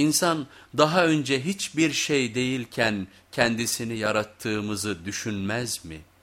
İnsan daha önce hiçbir şey değilken kendisini yarattığımızı düşünmez mi?''